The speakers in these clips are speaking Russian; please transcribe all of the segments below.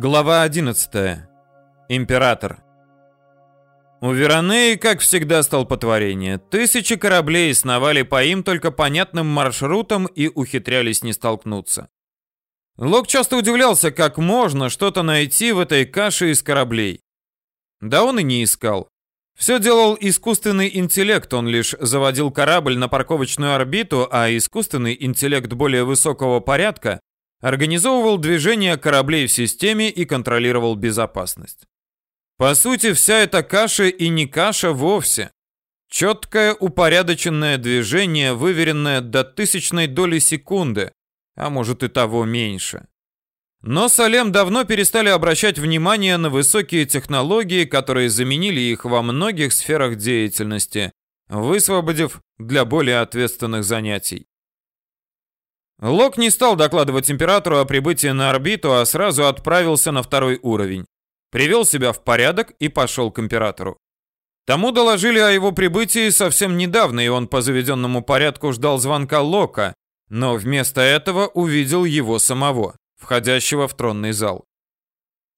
Глава 11. Император. У Веронеи, как всегда, столпотворение. Тысячи кораблей сновали по им только понятным маршрутам и ухитрялись не столкнуться. Лок часто удивлялся, как можно что-то найти в этой каше из кораблей. Да он и не искал. Все делал искусственный интеллект, он лишь заводил корабль на парковочную орбиту, а искусственный интеллект более высокого порядка организовывал движение кораблей в системе и контролировал безопасность. По сути, вся эта каша и не каша вовсе. Четкое упорядоченное движение, выверенное до тысячной доли секунды, а может и того меньше. Но Салем давно перестали обращать внимание на высокие технологии, которые заменили их во многих сферах деятельности, высвободив для более ответственных занятий. Лок не стал докладывать императору о прибытии на орбиту, а сразу отправился на второй уровень. Привел себя в порядок и пошел к императору. Тому доложили о его прибытии совсем недавно, и он по заведенному порядку ждал звонка Лока, но вместо этого увидел его самого входящего в тронный зал.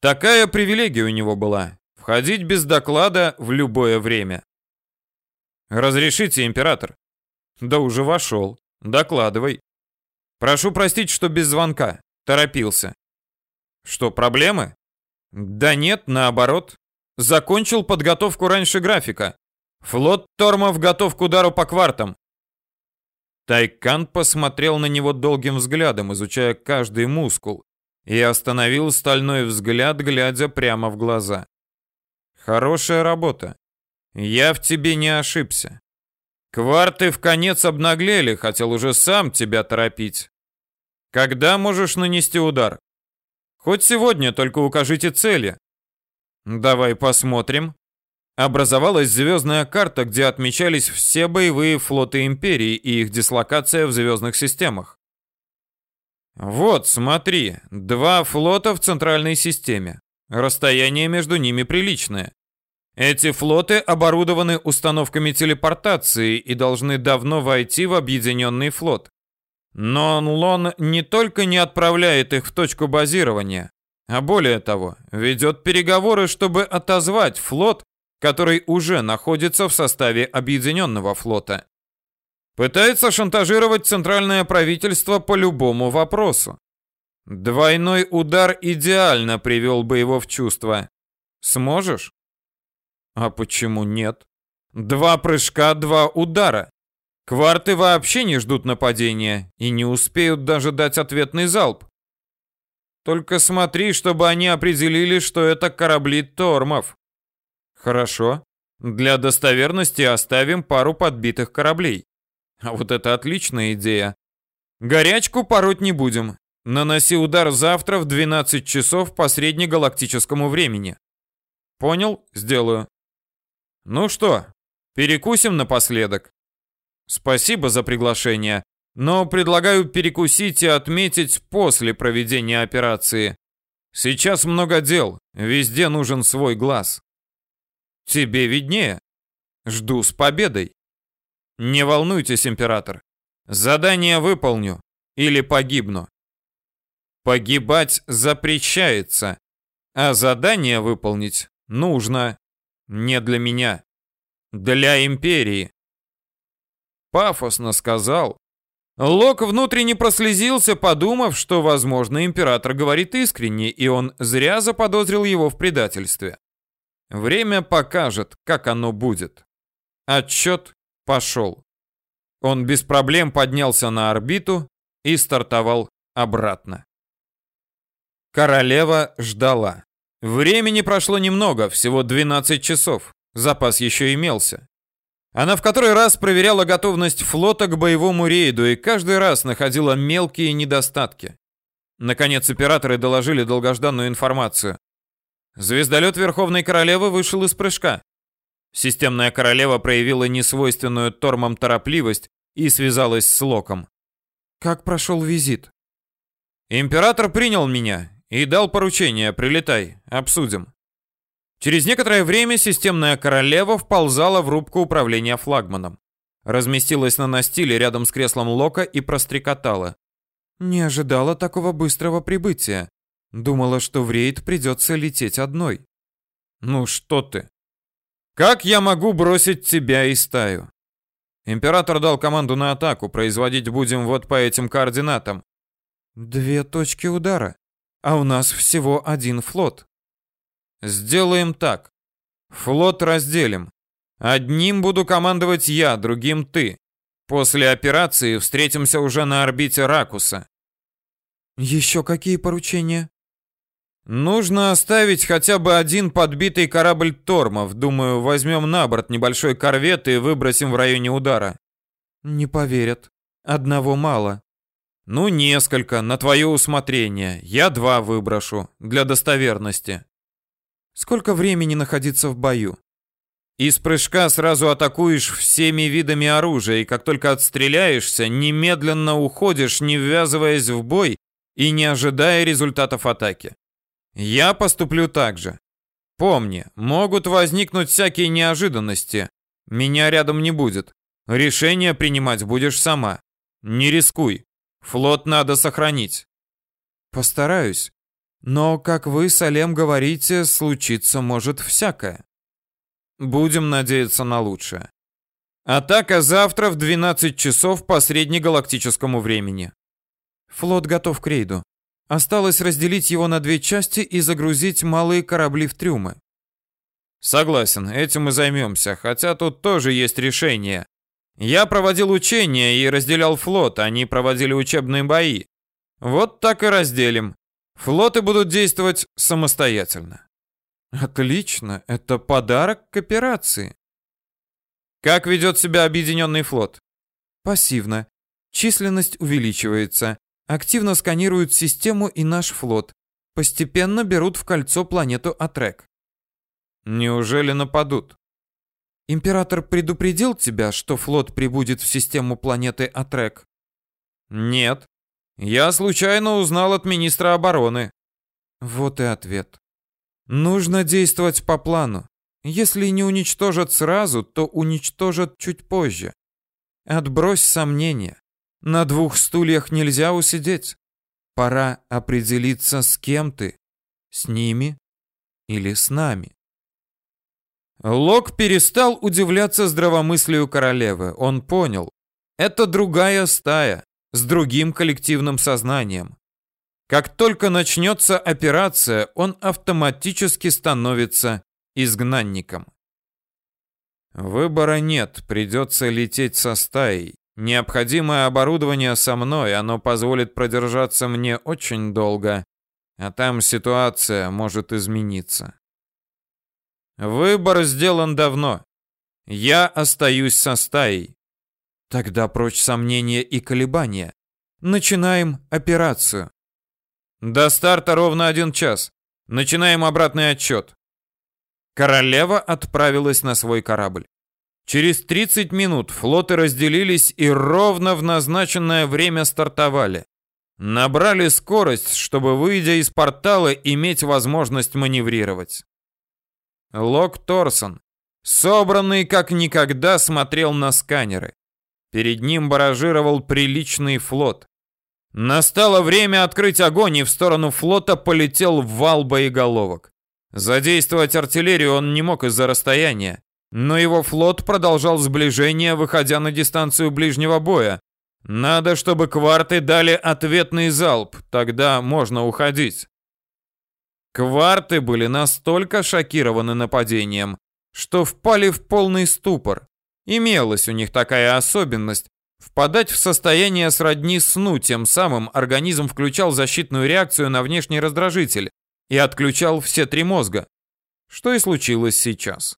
Такая привилегия у него была – входить без доклада в любое время. «Разрешите, император?» «Да уже вошел. Докладывай». «Прошу простить, что без звонка. Торопился». «Что, проблемы?» «Да нет, наоборот. Закончил подготовку раньше графика. Флот Тормов готов к удару по квартам. Тайкан посмотрел на него долгим взглядом, изучая каждый мускул, и остановил стальной взгляд, глядя прямо в глаза. Хорошая работа. Я в тебе не ошибся. Кварты в конец обнаглели, хотел уже сам тебя торопить. Когда можешь нанести удар? Хоть сегодня, только укажите цели. Давай посмотрим образовалась звездная карта, где отмечались все боевые флоты Империи и их дислокация в звездных системах. Вот, смотри, два флота в центральной системе. Расстояние между ними приличное. Эти флоты оборудованы установками телепортации и должны давно войти в объединенный флот. Но Лон не только не отправляет их в точку базирования, а более того, ведет переговоры, чтобы отозвать флот который уже находится в составе объединенного флота. Пытается шантажировать центральное правительство по любому вопросу. Двойной удар идеально привел бы его в чувство. Сможешь? А почему нет? Два прыжка, два удара. Кварты вообще не ждут нападения и не успеют даже дать ответный залп. Только смотри, чтобы они определили, что это корабли Тормов. Хорошо. Для достоверности оставим пару подбитых кораблей. А вот это отличная идея. Горячку пороть не будем. Наноси удар завтра в 12 часов по среднегалактическому времени. Понял? Сделаю. Ну что, перекусим напоследок. Спасибо за приглашение, но предлагаю перекусить и отметить после проведения операции. Сейчас много дел, везде нужен свой глаз. Тебе виднее. Жду с победой. Не волнуйтесь, император. Задание выполню или погибну. Погибать запрещается, а задание выполнить нужно. Не для меня. Для империи. Пафосно сказал. Лок внутренне прослезился, подумав, что, возможно, император говорит искренне, и он зря заподозрил его в предательстве. Время покажет, как оно будет. Отчет пошел. Он без проблем поднялся на орбиту и стартовал обратно. Королева ждала. Времени прошло немного, всего 12 часов. Запас еще имелся. Она в который раз проверяла готовность флота к боевому рейду и каждый раз находила мелкие недостатки. Наконец операторы доложили долгожданную информацию. Звездолет Верховной Королевы вышел из прыжка. Системная королева проявила несвойственную Тормам торопливость и связалась с Локом. «Как прошел визит?» «Император принял меня и дал поручение. Прилетай, обсудим». Через некоторое время системная королева вползала в рубку управления флагманом. Разместилась на настиле рядом с креслом Лока и прострекотала. «Не ожидала такого быстрого прибытия. Думала, что в рейд придется лететь одной. Ну что ты? Как я могу бросить тебя и стаю? Император дал команду на атаку, производить будем вот по этим координатам. Две точки удара, а у нас всего один флот. Сделаем так. Флот разделим. Одним буду командовать я, другим ты. После операции встретимся уже на орбите Ракуса. Еще какие поручения? Нужно оставить хотя бы один подбитый корабль Тормов. Думаю, возьмем на борт небольшой корвет и выбросим в районе удара. Не поверят. Одного мало. Ну, несколько, на твое усмотрение. Я два выброшу, для достоверности. Сколько времени находиться в бою? Из прыжка сразу атакуешь всеми видами оружия, и как только отстреляешься, немедленно уходишь, не ввязываясь в бой и не ожидая результатов атаки. Я поступлю так же. Помни, могут возникнуть всякие неожиданности. Меня рядом не будет. Решение принимать будешь сама. Не рискуй. Флот надо сохранить. Постараюсь. Но, как вы, Салем, говорите, случиться может всякое. Будем надеяться на лучшее. Атака завтра в 12 часов по среднегалактическому времени. Флот готов к рейду. Осталось разделить его на две части и загрузить малые корабли в трюмы. Согласен, этим мы займемся, хотя тут тоже есть решение. Я проводил учения и разделял флот, они проводили учебные бои. Вот так и разделим. Флоты будут действовать самостоятельно. Отлично, это подарок к операции. Как ведет себя объединенный флот? Пассивно. Численность увеличивается. Активно сканируют систему и наш флот. Постепенно берут в кольцо планету Атрек. Неужели нападут? Император предупредил тебя, что флот прибудет в систему планеты Атрек? Нет. Я случайно узнал от министра обороны. Вот и ответ. Нужно действовать по плану. Если не уничтожат сразу, то уничтожат чуть позже. Отбрось сомнения. На двух стульях нельзя усидеть. Пора определиться, с кем ты. С ними или с нами. Лок перестал удивляться здравомыслию королевы. Он понял. Это другая стая, с другим коллективным сознанием. Как только начнется операция, он автоматически становится изгнанником. Выбора нет, придется лететь со стаей. Необходимое оборудование со мной, оно позволит продержаться мне очень долго, а там ситуация может измениться. Выбор сделан давно. Я остаюсь со стаей. Тогда прочь сомнения и колебания. Начинаем операцию. До старта ровно один час. Начинаем обратный отчет. Королева отправилась на свой корабль. Через 30 минут флоты разделились и ровно в назначенное время стартовали. Набрали скорость, чтобы, выйдя из портала, иметь возможность маневрировать. Лок Торсон, собранный как никогда, смотрел на сканеры. Перед ним баражировал приличный флот. Настало время открыть огонь, и в сторону флота полетел вал боеголовок. Задействовать артиллерию он не мог из-за расстояния. Но его флот продолжал сближение, выходя на дистанцию ближнего боя. Надо, чтобы кварты дали ответный залп, тогда можно уходить. Кварты были настолько шокированы нападением, что впали в полный ступор. Имелась у них такая особенность впадать в состояние сродни сну, тем самым организм включал защитную реакцию на внешний раздражитель и отключал все три мозга. Что и случилось сейчас.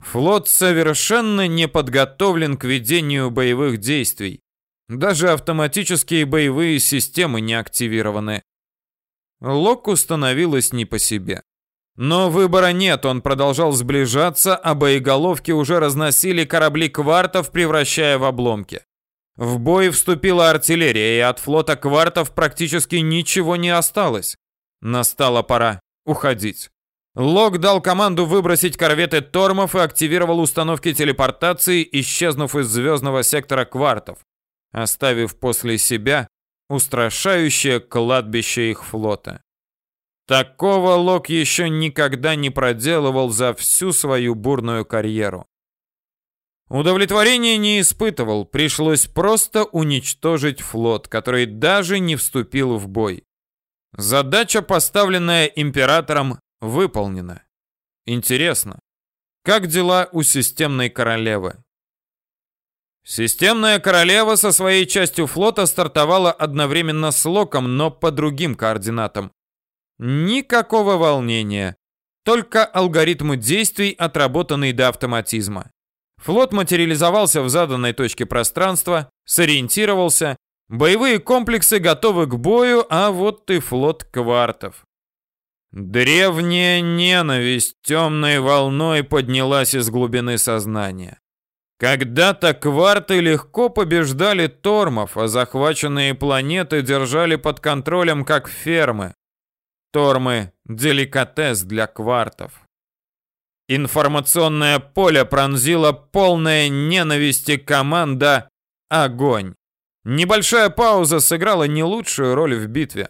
Флот совершенно не подготовлен к ведению боевых действий. Даже автоматические боевые системы не активированы. Локу становилось не по себе. Но выбора нет, он продолжал сближаться, а боеголовки уже разносили корабли квартов, превращая в обломки. В бой вступила артиллерия, и от флота квартов практически ничего не осталось. Настала пора уходить. Лок дал команду выбросить корветы Тормов и активировал установки телепортации, исчезнув из звездного сектора квартов, оставив после себя устрашающее кладбище их флота. Такого Лок еще никогда не проделывал за всю свою бурную карьеру. Удовлетворения не испытывал, пришлось просто уничтожить флот, который даже не вступил в бой. Задача, поставленная императором, выполнена. Интересно, как дела у системной королевы? Системная королева со своей частью флота стартовала одновременно с Локом, но по другим координатам. Никакого волнения, только алгоритмы действий, отработанные до автоматизма. Флот материализовался в заданной точке пространства, сориентировался, боевые комплексы готовы к бою, а вот и флот квартов. Древняя ненависть темной волной поднялась из глубины сознания. Когда-то кварты легко побеждали тормов, а захваченные планеты держали под контролем как фермы. Тормы – деликатес для квартов. Информационное поле пронзила полная ненависти команда «Огонь». Небольшая пауза сыграла не лучшую роль в битве.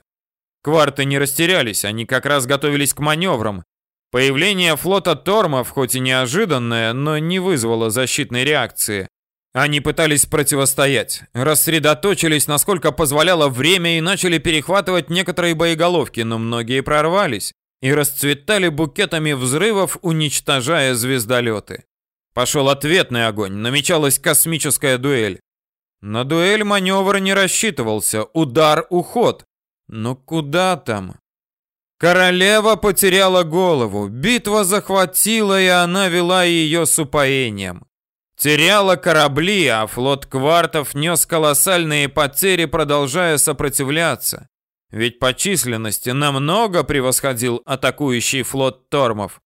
Кварты не растерялись, они как раз готовились к маневрам, Появление флота Тормов, хоть и неожиданное, но не вызвало защитной реакции. Они пытались противостоять, рассредоточились, насколько позволяло время, и начали перехватывать некоторые боеголовки, но многие прорвались и расцветали букетами взрывов, уничтожая звездолеты. Пошел ответный огонь, намечалась космическая дуэль. На дуэль маневр не рассчитывался, удар, уход. Но куда там? Королева потеряла голову, битва захватила, и она вела ее с упоением. Теряла корабли, а флот квартов нес колоссальные потери, продолжая сопротивляться. Ведь по численности намного превосходил атакующий флот Тормов.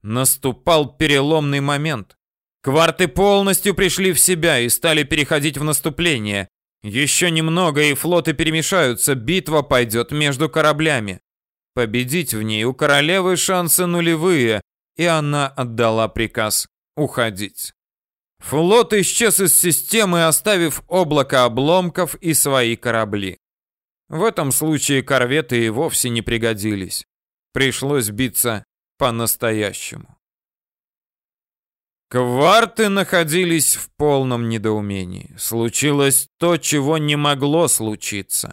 Наступал переломный момент. Кварты полностью пришли в себя и стали переходить в наступление. Еще немного, и флоты перемешаются, битва пойдет между кораблями. Победить в ней у королевы шансы нулевые, и она отдала приказ уходить. Флот исчез из системы, оставив облако обломков и свои корабли. В этом случае корветы и вовсе не пригодились. Пришлось биться по-настоящему. Кварты находились в полном недоумении. Случилось то, чего не могло случиться.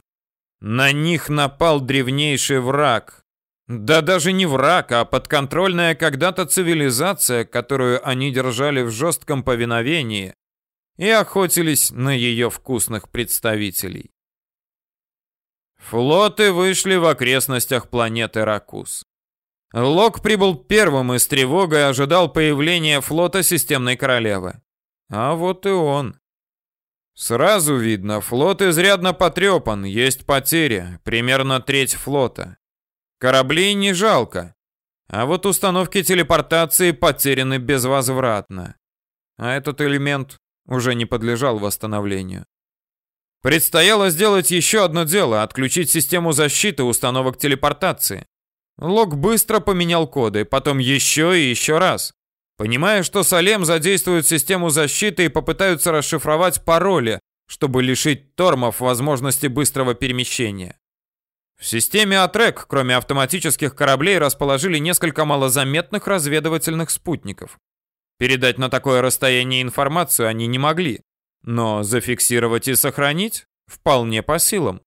На них напал древнейший враг. Да даже не враг, а подконтрольная когда-то цивилизация, которую они держали в жестком повиновении и охотились на ее вкусных представителей. Флоты вышли в окрестностях планеты Ракус. Лок прибыл первым и с тревогой ожидал появления флота системной королевы. А вот и он. Сразу видно, флот изрядно потрепан, есть потери, примерно треть флота. Кораблей не жалко, а вот установки телепортации потеряны безвозвратно. А этот элемент уже не подлежал восстановлению. Предстояло сделать еще одно дело – отключить систему защиты установок телепортации. Лок быстро поменял коды, потом еще и еще раз. Понимая, что Салем задействует систему защиты и попытаются расшифровать пароли, чтобы лишить Тормов возможности быстрого перемещения. В системе Атрек, кроме автоматических кораблей, расположили несколько малозаметных разведывательных спутников. Передать на такое расстояние информацию они не могли, но зафиксировать и сохранить вполне по силам.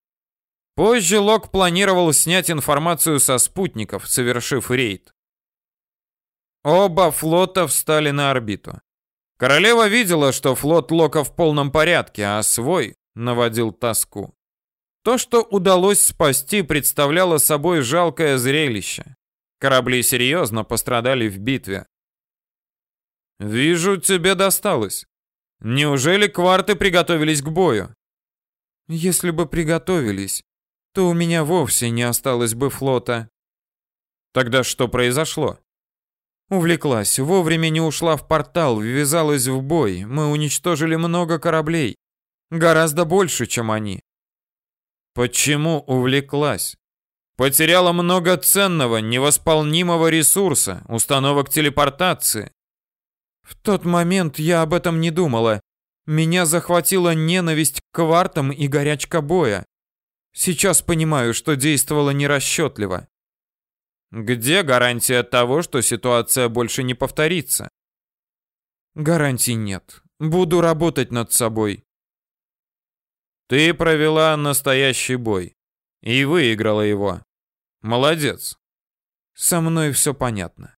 Позже Лок планировал снять информацию со спутников, совершив рейд. Оба флота встали на орбиту. Королева видела, что флот Лока в полном порядке, а свой наводил тоску. То, что удалось спасти, представляло собой жалкое зрелище. Корабли серьезно пострадали в битве. «Вижу, тебе досталось. Неужели кварты приготовились к бою?» «Если бы приготовились, то у меня вовсе не осталось бы флота». «Тогда что произошло?» Увлеклась, вовремя не ушла в портал, ввязалась в бой. Мы уничтожили много кораблей. Гораздо больше, чем они. Почему увлеклась? Потеряла много ценного, невосполнимого ресурса, установок телепортации. В тот момент я об этом не думала. Меня захватила ненависть к квартам и горячка боя. Сейчас понимаю, что действовала нерасчетливо. Где гарантия того, что ситуация больше не повторится? Гарантий нет. Буду работать над собой. Ты провела настоящий бой и выиграла его. Молодец. Со мной все понятно.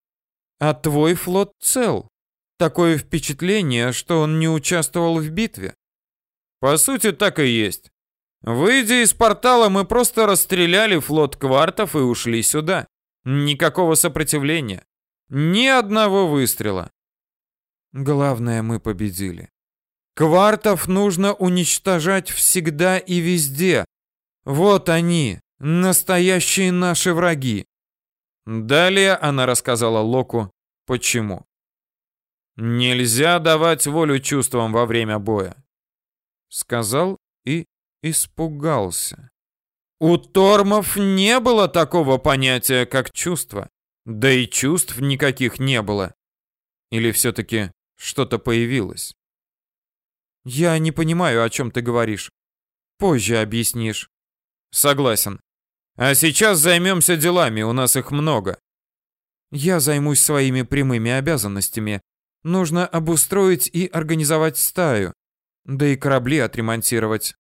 А твой флот цел. Такое впечатление, что он не участвовал в битве. По сути, так и есть. Выйдя из портала, мы просто расстреляли флот квартов и ушли сюда. Никакого сопротивления. Ни одного выстрела. Главное, мы победили. Квартов нужно уничтожать всегда и везде. Вот они, настоящие наши враги. Далее она рассказала Локу, почему. Нельзя давать волю чувствам во время боя. Сказал и испугался. У Тормов не было такого понятия, как чувство. Да и чувств никаких не было. Или все-таки что-то появилось? Я не понимаю, о чем ты говоришь. Позже объяснишь. Согласен. А сейчас займемся делами, у нас их много. Я займусь своими прямыми обязанностями. Нужно обустроить и организовать стаю. Да и корабли отремонтировать.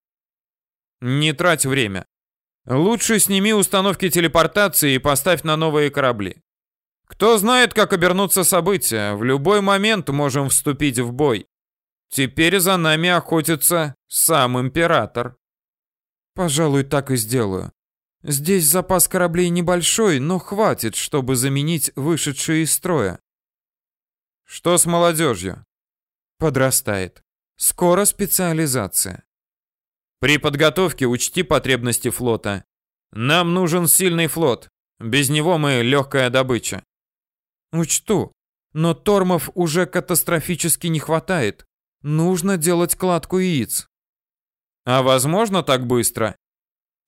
Не трать время. Лучше сними установки телепортации и поставь на новые корабли. Кто знает, как обернутся события, в любой момент можем вступить в бой. Теперь за нами охотится сам император. Пожалуй, так и сделаю. Здесь запас кораблей небольшой, но хватит, чтобы заменить вышедшие из строя. Что с молодежью? Подрастает. Скоро специализация. При подготовке учти потребности флота. Нам нужен сильный флот. Без него мы легкая добыча. Учту. Но тормов уже катастрофически не хватает. Нужно делать кладку яиц. А возможно так быстро?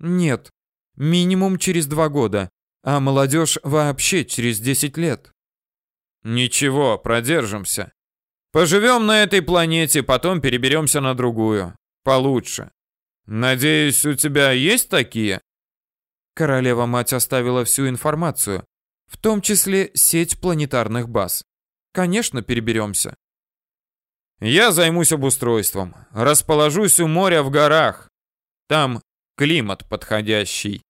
Нет. Минимум через два года. А молодежь вообще через 10 лет. Ничего, продержимся. Поживем на этой планете, потом переберемся на другую. Получше. Надеюсь, у тебя есть такие? Королева-мать оставила всю информацию, в том числе сеть планетарных баз. Конечно, переберемся. Я займусь обустройством. Расположусь у моря в горах. Там климат подходящий.